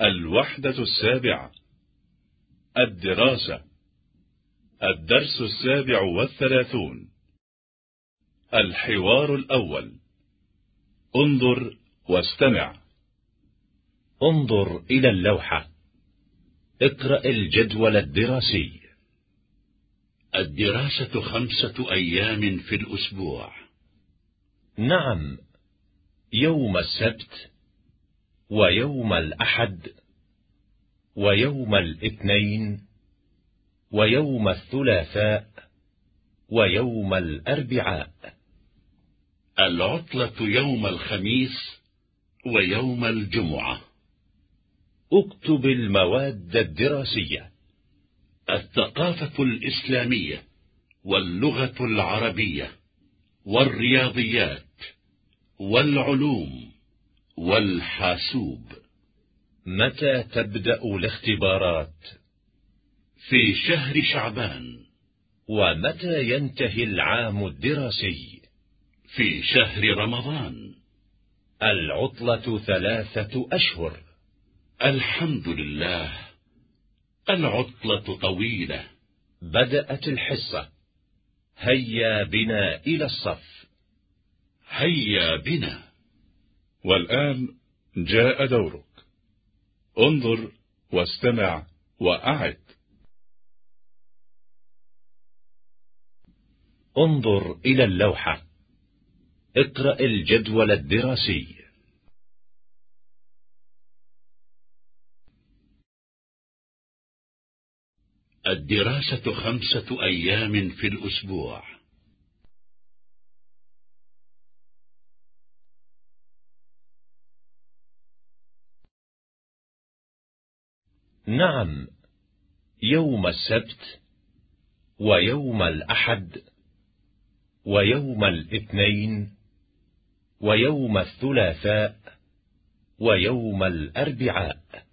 الوحدة السابعة. الدراسة. الدرس السابع والثلاثون. الحوار الأول. انظر واستمع. انظر إلى اللوحة. اقرأ الجدول الدراسي. الدراسة خمسة أيام في الأسبوع. نعم. يوم السبت ويوم الأحد ويوم الاثنين ويوم الثلاثاء ويوم الأربعاء. العطلة يوم الخميس ويوم الجمعة. اكتب المواد الدراسية. الثقافة الإسلامية واللغة العربية والرياضيات والعلوم. والحاسوب. متى تبدأ الاختبارات؟ في شهر شعبان. ومتى ينتهي العام الدراسي؟ في شهر رمضان. العطلة ثلاثة أشهر. الحمد لله. العطلة طويلة. بدأت الحصة. هيا بنا إلى الصف. هيا بنا. والآن جاء دورك. انظر واستمع وأعد. انظر إلى اللوحة. اقرأ الجدول الدراسي. الدراسة خمسة أيام في الأسبوع. نعم يوم السبت ويوم الأحد ويوم الاثنين ويوم الثلاثاء ويوم الأربعاء.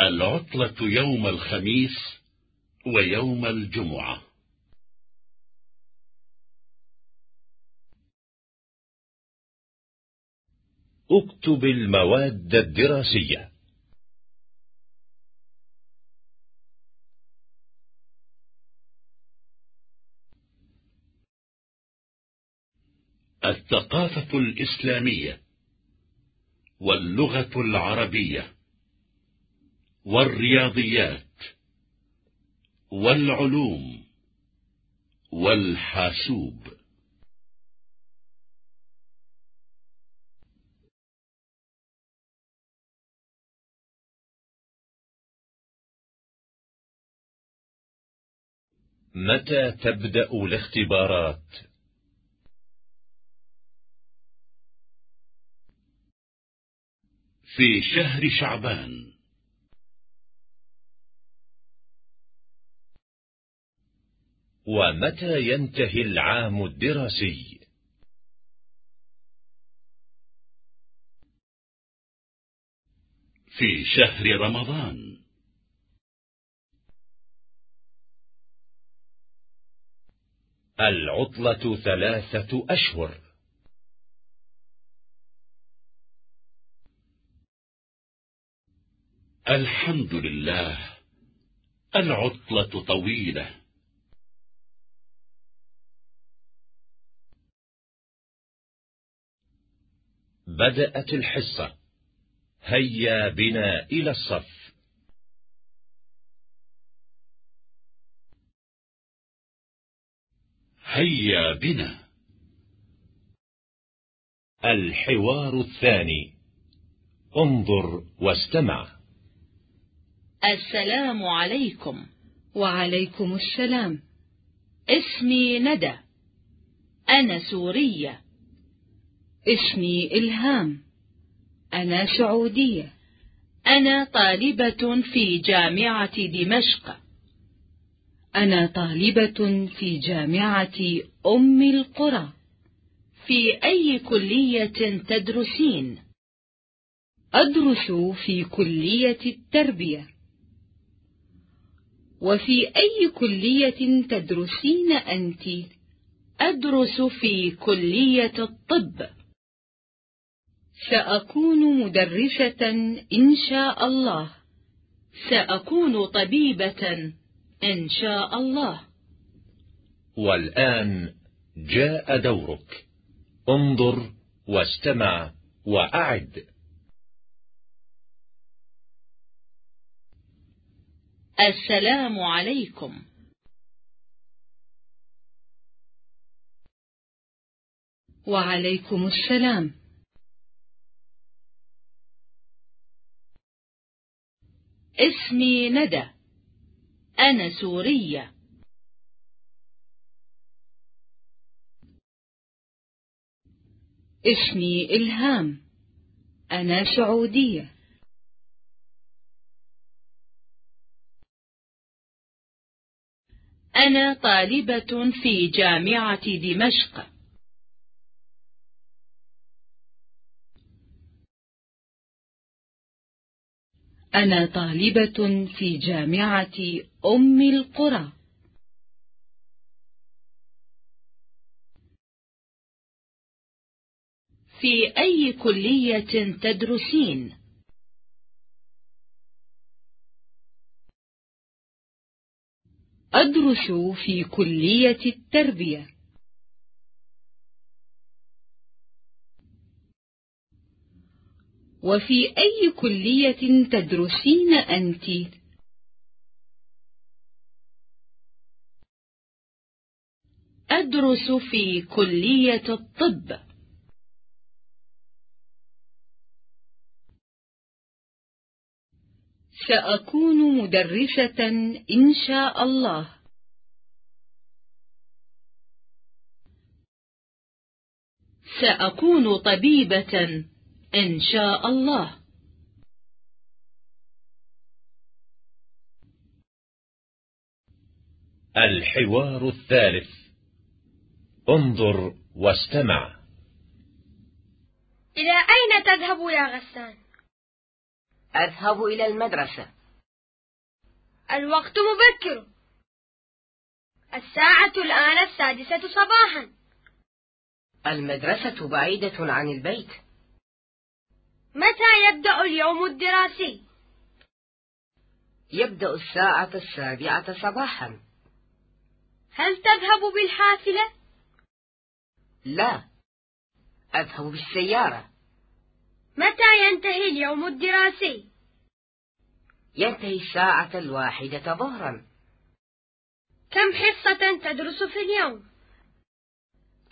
العطلة يوم الخميس ويوم الجمعة. اكتب المواد الدراسية. الثقافة الإسلامية واللغة العربية والرياضيات والعلوم والحاسوب. متى تبدأ الاختبارات؟ في شهر شعبان. ومتى ينتهي العام الدراسي؟ في شهر رمضان. العطلة ثلاثة أشهر. الحمد لله. العطلة طويلة. بدأت الحصة. هيا بنا إلى الصف. هيا بنا. الحوار الثاني. انظر واستمع. السلام عليكم. وعليكم السلام. اسمي ندى. أنا سورية. اسمي إلهام. أنا سعودية. أنا طالبة في جامعة دمشق. أنا طالبة في جامعة أم القرى. في أي كلية تدرسين؟ أدرس في كلية التربية. وفي أي كلية تدرسين أنت؟ أدرس في كلية الطب. سأكون مدرسة إن شاء الله. سأكون طبيبة. إن شاء الله. والآن جاء دورك. انظر واستمع وأعد. السلام عليكم. وعليكم السلام. اسمي ندى. أنا سورية. اسمي إلهام. أنا سعودية. أنا طالبة في جامعة دمشق. أنا طالبة في جامعة أم القرى في أي كلية تدرسين؟ أدرس في كلية التربية وفي أي كلية تدرسين أنت؟ أدرس في كلية الطب سأكون مدرسة إن شاء الله سأكون طبيبة إن شاء الله. الحوار الثالث. انظر واستمع. إلى أين تذهب يا غسان؟ أذهب إلى المدرسة. الوقت مبكر. الساعة الآن السادسة صباحا. المدرسة بعيدة عن البيت. متى يبدأ اليوم الدراسي؟ يبدأ الساعة السابعة صباحا هل تذهب بالحافلة؟ لا أذهب بالسيارة متى ينتهي اليوم الدراسي؟ ينتهي الساعة الواحدة ظهرا كم حصة تدرس في اليوم؟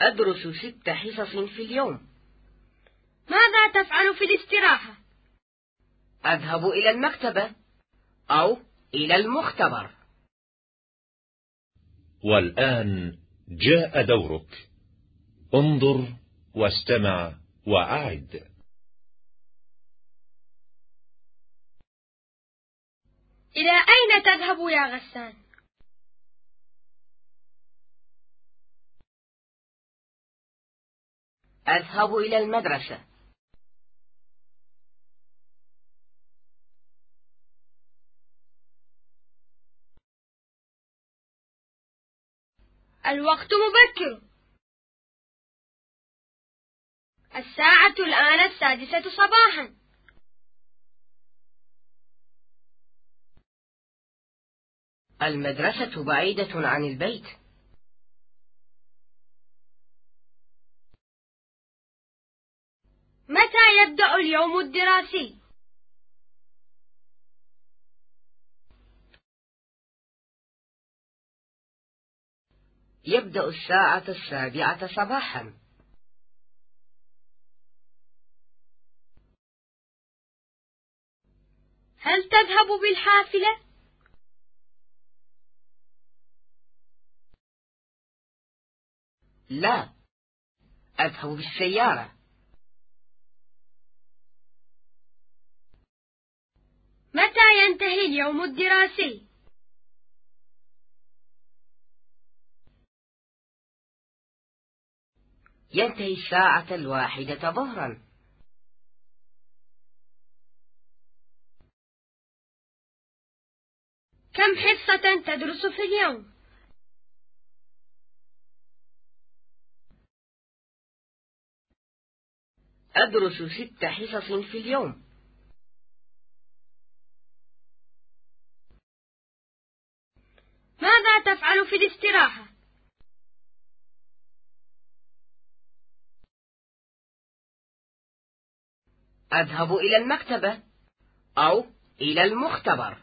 أدرس ست حصص في اليوم ماذا تفعل في الاستراحة؟ أذهب إلى المكتبة أو إلى المختبر والآن جاء دورك انظر واستمع وأعد إلى أين تذهب يا غسان؟ أذهب إلى المدرسة الوقت مبكر. الساعة الآن السادسة صباحا. المدرسة بعيدة عن البيت. متى يبدأ اليوم الدراسي؟ يبدأ الساعة السابعة صباحا هل تذهب بالحافلة؟ لا أذهب بالسيارة متى ينتهي اليوم الدراسي؟ ينتهي الساعة الواحدة ظهرا كم حصة تدرس في اليوم؟ أدرس ست حصص في اليوم ماذا تفعل في الاستراحة؟ أذهب إلى المكتبة أو إلى المختبر.